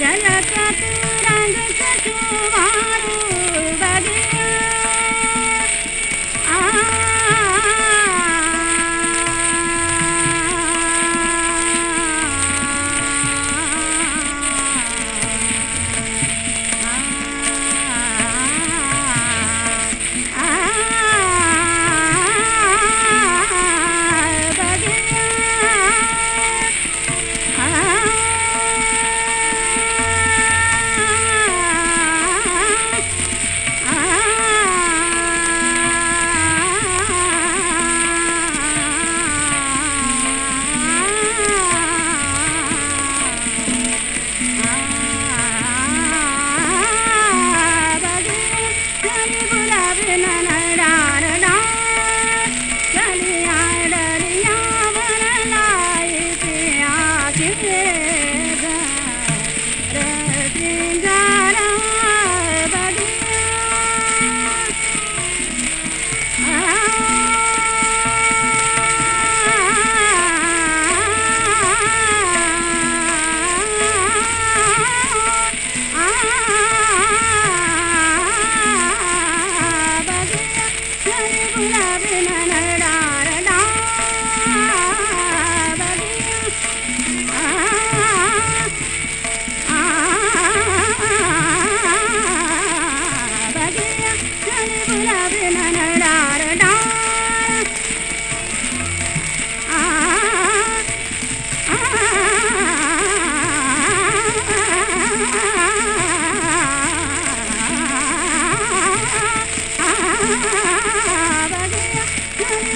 जल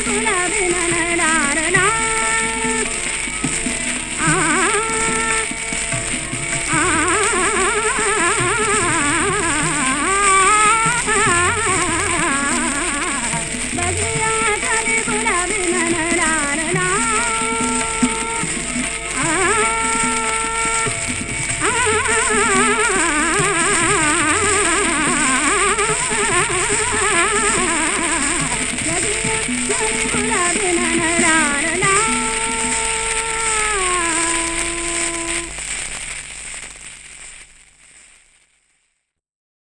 गुलाबी na na na na.